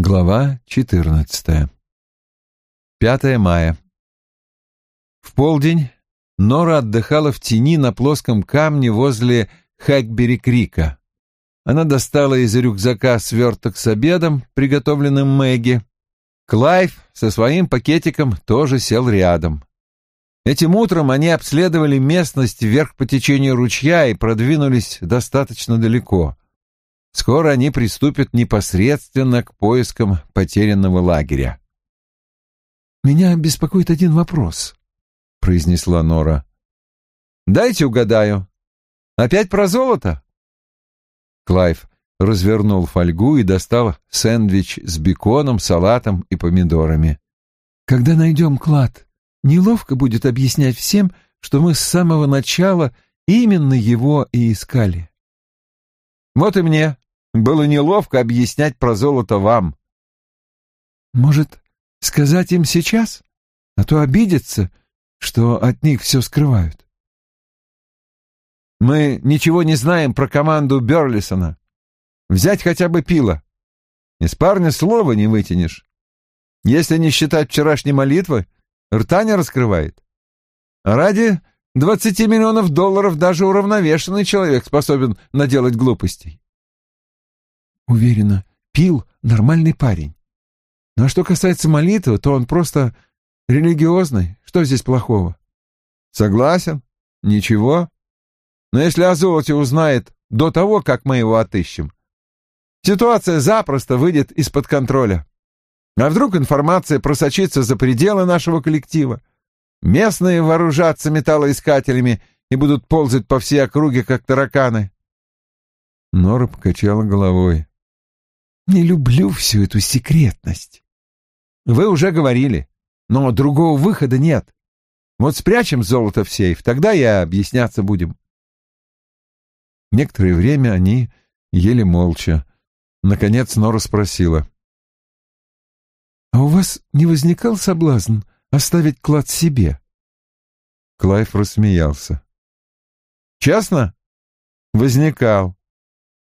Глава 14. 5 мая. В полдень Нора отдыхала в тени на плоском камне возле Хэкбери-Крика. Она достала из рюкзака сверток с обедом, приготовленным Мэгги. Клайв со своим пакетиком тоже сел рядом. Этим утром они обследовали местность вверх по течению ручья и продвинулись достаточно далеко. Скоро они приступят непосредственно к поискам потерянного лагеря. «Меня беспокоит один вопрос», — произнесла Нора. «Дайте угадаю. Опять про золото?» Клайв развернул фольгу и достал сэндвич с беконом, салатом и помидорами. «Когда найдем клад, неловко будет объяснять всем, что мы с самого начала именно его и искали». Вот и мне было неловко объяснять про золото вам. Может, сказать им сейчас? А то обидятся, что от них все скрывают. Мы ничего не знаем про команду Берлисона. Взять хотя бы пила. Из парня слова не вытянешь. Если не считать вчерашней молитвы, рта не раскрывает. А ради Двадцати миллионов долларов даже уравновешенный человек способен наделать глупостей. Уверена, Пил — нормальный парень. Ну а что касается молитвы, то он просто религиозный. Что здесь плохого? Согласен. Ничего. Но если о золоте узнает до того, как мы его отыщем, ситуация запросто выйдет из-под контроля. А вдруг информация просочится за пределы нашего коллектива? Местные вооружатся металлоискателями и будут ползать по всей округе, как тараканы. Нора покачала головой. «Не люблю всю эту секретность». «Вы уже говорили, но другого выхода нет. Вот спрячем золото в сейф, тогда и объясняться будем». Некоторое время они ели молча. Наконец Нора спросила. «А у вас не возникал соблазн оставить клад себе. Клайв рассмеялся. Честно? Возникал.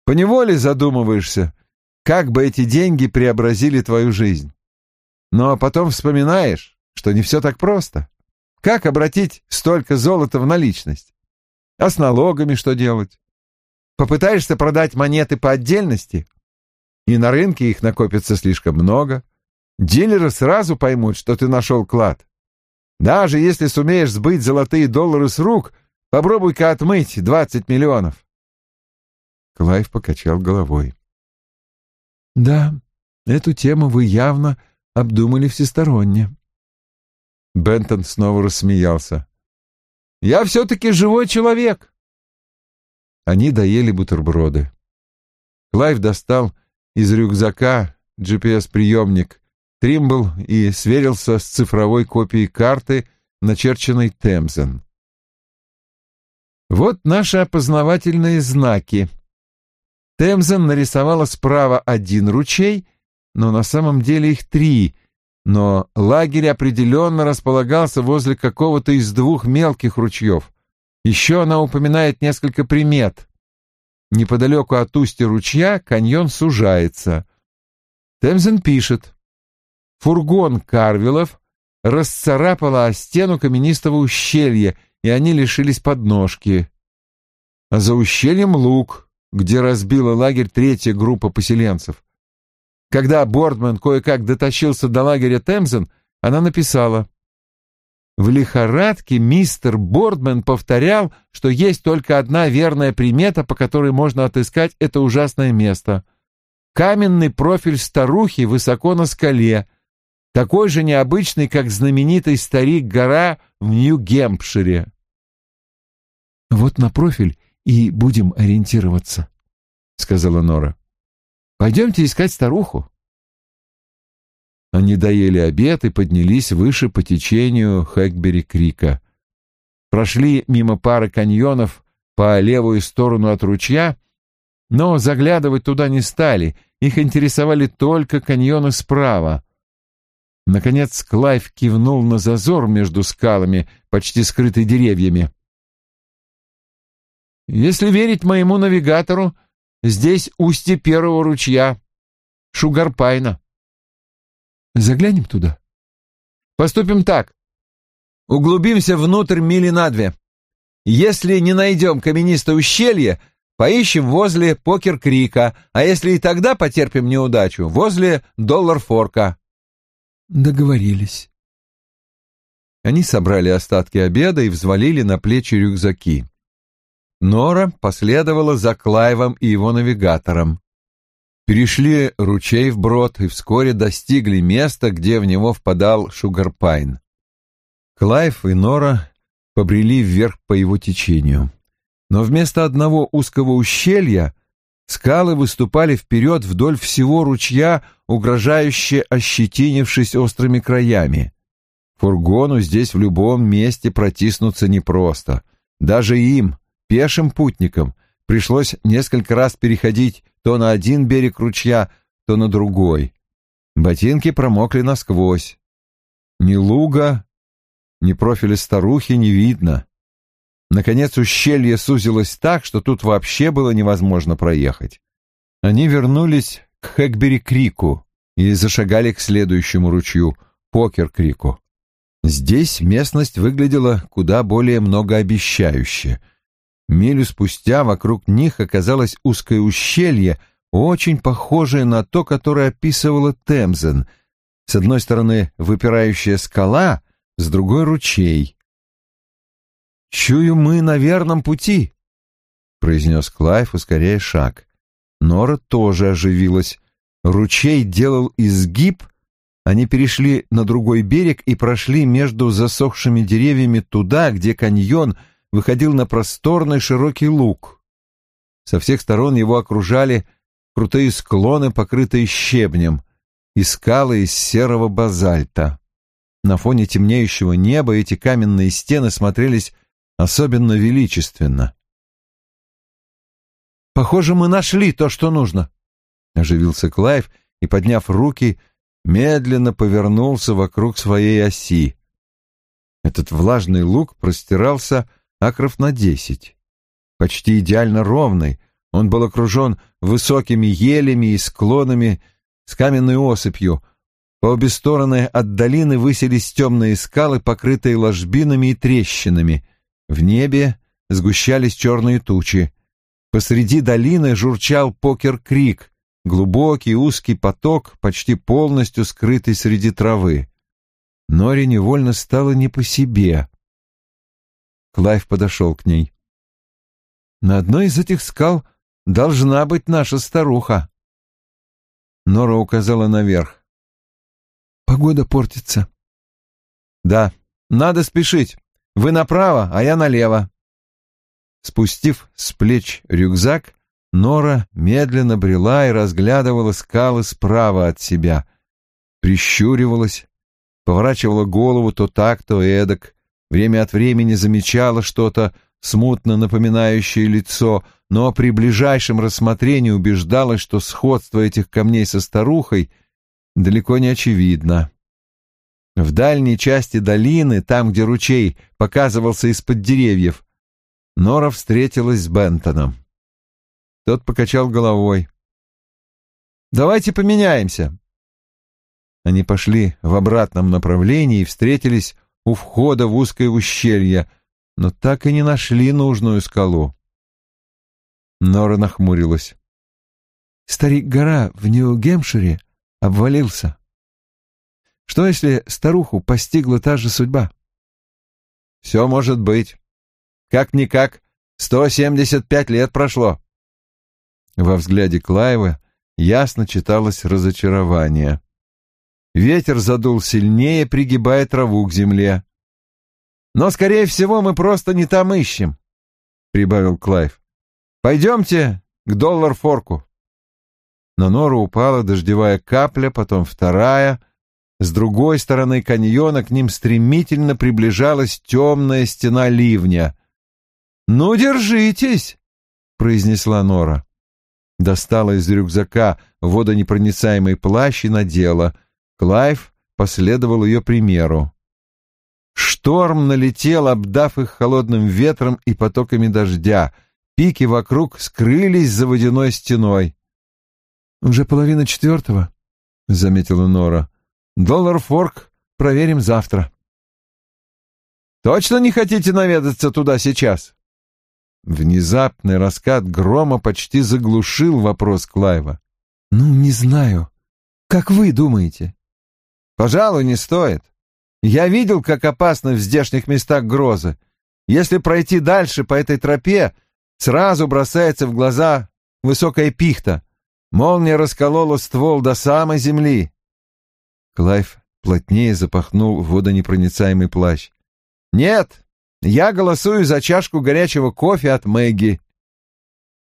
Поневоле задумываешься, как бы эти деньги преобразили твою жизнь. Но потом вспоминаешь, что не все так просто. Как обратить столько золота в наличность? А с налогами что делать? Попытаешься продать монеты по отдельности, и на рынке их накопится слишком много. Дилеры сразу поймут, что ты нашел клад. Даже если сумеешь сбыть золотые доллары с рук, попробуй-ка отмыть двадцать миллионов. Клайв покачал головой. Да, эту тему вы явно обдумали всесторонне. Бентон снова рассмеялся. Я все-таки живой человек. Они доели бутерброды. Клайв достал из рюкзака GPS-приемник Trimble и сверился с цифровой копией карты, начерченной Темзен. Вот наши опознавательные знаки. Темзен нарисовала справа один ручей, но на самом деле их три, но лагерь определенно располагался возле какого-то из двух мелких ручьев. Еще она упоминает несколько примет. Неподалеку от устья ручья каньон сужается. Темзен пишет. Фургон Карвилов расцарапало о стену каменистого ущелья, и они лишились подножки. А за ущельем луг, где разбила лагерь третья группа поселенцев. Когда Бордман кое-как дотащился до лагеря Темзен, она написала «В лихорадке мистер Бордман повторял, что есть только одна верная примета, по которой можно отыскать это ужасное место. Каменный профиль старухи высоко на скале, такой же необычный, как знаменитый старик-гора в Нью-Гемпшире. «Вот на профиль и будем ориентироваться», — сказала Нора. «Пойдемте искать старуху». Они доели обед и поднялись выше по течению Хэкбери-Крика. Прошли мимо пары каньонов по левую сторону от ручья, но заглядывать туда не стали, их интересовали только каньоны справа. Наконец Клайв кивнул на зазор между скалами, почти скрытый деревьями. «Если верить моему навигатору, здесь устье первого ручья, Шугарпайна. Заглянем туда. Поступим так. Углубимся внутрь мили на две. Если не найдем каменистое ущелье, поищем возле Покер-Крика, а если и тогда потерпим неудачу, возле Доллар-Форка. Договорились. Они собрали остатки обеда и взвалили на плечи рюкзаки. Нора последовала за Клайвом и его навигатором. Перешли ручей вброд и вскоре достигли места, где в него впадал Шугарпайн. Клайв и Нора побрели вверх по его течению. Но вместо одного узкого ущелья скалы выступали вперед вдоль всего ручья, угрожающе ощетинившись острыми краями. Фургону здесь в любом месте протиснуться непросто. Даже им, пешим путникам, пришлось несколько раз переходить то на один берег ручья, то на другой. Ботинки промокли насквозь. Ни луга, ни профиля старухи не видно. Наконец ущелье сузилось так, что тут вообще было невозможно проехать. Они вернулись к Хэкбери-Крику и зашагали к следующему ручью, Покер-Крику. Здесь местность выглядела куда более многообещающе. Милю спустя вокруг них оказалось узкое ущелье, очень похожее на то, которое описывала Темзен. С одной стороны выпирающая скала, с другой — ручей. «Чую, мы на верном пути», — произнес Клайв, ускоряя шаг. Нора тоже оживилась. Ручей делал изгиб — они перешли на другой берег и прошли между засохшими деревьями туда, где каньон выходил на просторный широкий луг. Со всех сторон его окружали крутые склоны, покрытые щебнем, и скалы из серого базальта. На фоне темнеющего неба эти каменные стены смотрелись особенно величественно. «Похоже, мы нашли то, что нужно», — оживился Клайв и, подняв руки, — медленно повернулся вокруг своей оси. Этот влажный луг простирался акров на десять. Почти идеально ровный, он был окружен высокими елями и склонами с каменной осыпью. По обе стороны от долины высились темные скалы, покрытые ложбинами и трещинами. В небе сгущались черные тучи. Посреди долины журчал покер-крик, глубокий узкий поток, почти полностью скрытый среди травы. Нори невольно стало не по себе. Клайв подошел к ней. «На одной из этих скал должна быть наша старуха». Нора указала наверх. «Погода портится». «Да, надо спешить. Вы направо, а я налево». Спустив с плеч рюкзак, Нора медленно брела и разглядывала скалы справа от себя. Прищуривалась, поворачивала голову то так, то эдак, время от времени замечала что-то смутно напоминающее лицо, но при ближайшем рассмотрении убеждалась, что сходство этих камней со старухой далеко не очевидно. В дальней части долины, там, где ручей показывался из-под деревьев, Нора встретилась с Бентоном. Тот покачал головой. «Давайте поменяемся». Они пошли в обратном направлении и встретились у входа в узкое ущелье, но так и не нашли нужную скалу. Нора нахмурилась. Старик-гора в Нью-Гемпшире обвалился. Что, если старуху постигла та же судьба? Все может быть. Как-никак, сто семьдесят пять лет прошло. Во взгляде Клаева ясно читалось разочарование. Ветер задул сильнее, пригибая траву к земле. «Но, скорее всего, мы просто не там ищем», — прибавил Клайв. «Пойдемте к Доллар-Форку». На Нору упала дождевая капля, потом вторая. С другой стороны каньона к ним стремительно приближалась темная стена ливня. «Ну, держитесь!» — произнесла Нора достала из рюкзака водонепроницаемый плащ и надела. Клайв последовал ее примеру. Шторм налетел, обдав их холодным ветром и потоками дождя. Пики вокруг скрылись за водяной стеной. «Уже половина четвертого», — заметила Нора. Доллар Форк проверим завтра. Точно не хотите наведаться туда сейчас? Внезапный раскат грома почти заглушил вопрос Клайва. Ну, не знаю. Как вы думаете? Пожалуй, не стоит. Я видел, как опасно в здешних местах грозы. Если пройти дальше по этой тропе, сразу бросается в глаза высокая пихта. Молния расколола ствол до самой земли. Клайв плотнее запахнул водонепроницаемый плащ. «Нет, я голосую за чашку горячего кофе от Мэгги».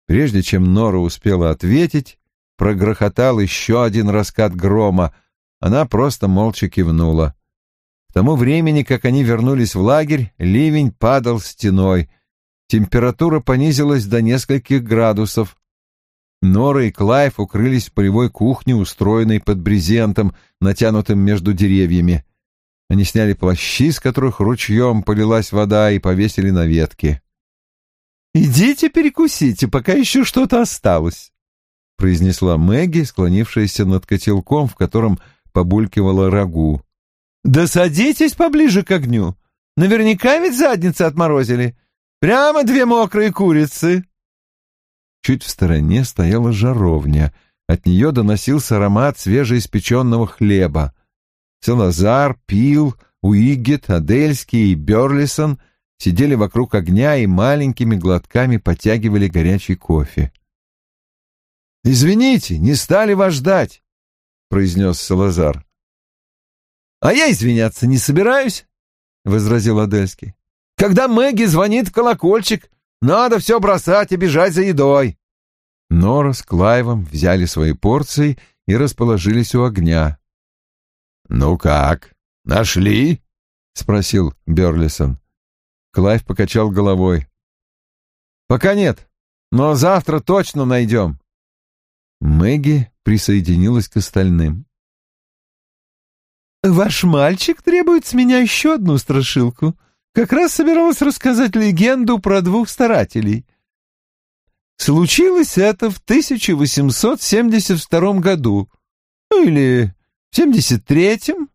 Прежде чем Нора успела ответить, прогрохотал еще один раскат грома. Она просто молча кивнула. К тому времени, как они вернулись в лагерь, ливень падал стеной. Температура понизилась до нескольких градусов. Нора и Клайв укрылись в полевой кухне, устроенной под брезентом, натянутым между деревьями. Они сняли плащи, с которых ручьем полилась вода, и повесили на ветки. «Идите перекусите, пока еще что-то осталось», — произнесла Мэгги, склонившаяся над котелком, в котором побулькивала рагу. «Да садитесь поближе к огню. Наверняка ведь задницы отморозили. Прямо две мокрые курицы». Чуть в стороне стояла жаровня. От нее доносился аромат свежеиспеченного хлеба. Салазар, Пил, Уигет, Адельский и Берлисон сидели вокруг огня и маленькими глотками потягивали горячий кофе. «Извините, не стали вас ждать», — произнес Салазар. «А я извиняться не собираюсь», — возразил Адельский. «Когда Мэгги звонит в колокольчик, надо все бросать и бежать за едой». Нора с Клайвом взяли свои порции и расположились у огня. «Ну как, нашли?» — спросил Берлисон. Клайв покачал головой. «Пока нет, но завтра точно найдем». Мэгги присоединилась к остальным. «Ваш мальчик требует с меня еще одну страшилку. Как раз собиралась рассказать легенду про двух старателей. Случилось это в 1872 году. Ну или в 73-м.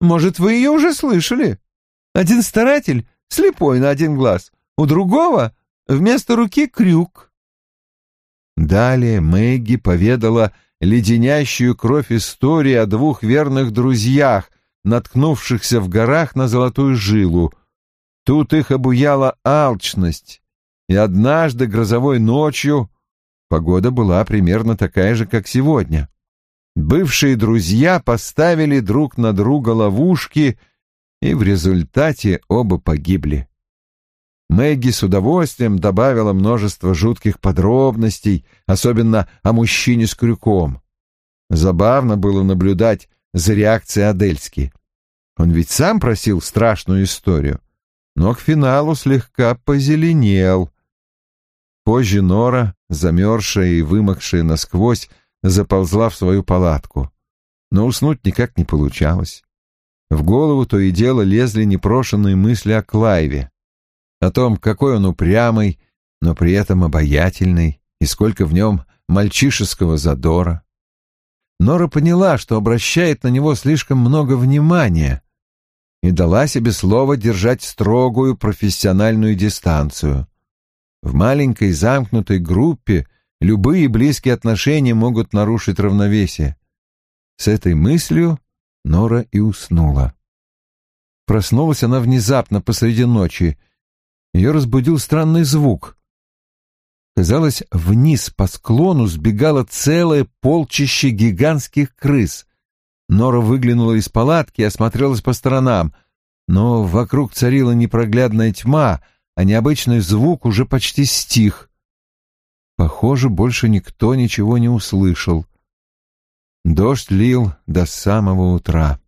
Может, вы ее уже слышали? Один старатель слепой на один глаз, у другого вместо руки крюк. Далее Мэгги поведала леденящую кровь истории о двух верных друзьях, наткнувшихся в горах на золотую жилу. Тут их обуяла алчность, и однажды грозовой ночью погода была примерно такая же, как сегодня. Бывшие друзья поставили друг на друга ловушки, и в результате оба погибли. Мэгги с удовольствием добавила множество жутких подробностей, особенно о мужчине с крюком. Забавно было наблюдать за реакцией Адельски. Он ведь сам просил страшную историю, но к финалу слегка позеленел. Позже Нора, замерзшая и вымокшая насквозь, заползла в свою палатку. Но уснуть никак не получалось. В голову то и дело лезли непрошенные мысли о Клайве, о том, какой он упрямый, но при этом обаятельный, и сколько в нем мальчишеского задора. Нора поняла, что обращает на него слишком много внимания, и дала себе слово держать строгую профессиональную дистанцию. В маленькой замкнутой группе любые близкие отношения могут нарушить равновесие. С этой мыслью Нора и уснула. Проснулась она внезапно посреди ночи. Ее разбудил странный звук. Казалось, вниз по склону сбегало целое полчище гигантских крыс. Нора выглянула из палатки и осмотрелась по сторонам, но вокруг царила непроглядная тьма, а необычный звук уже почти стих. Похоже, больше никто ничего не услышал. Дождь лил до самого утра.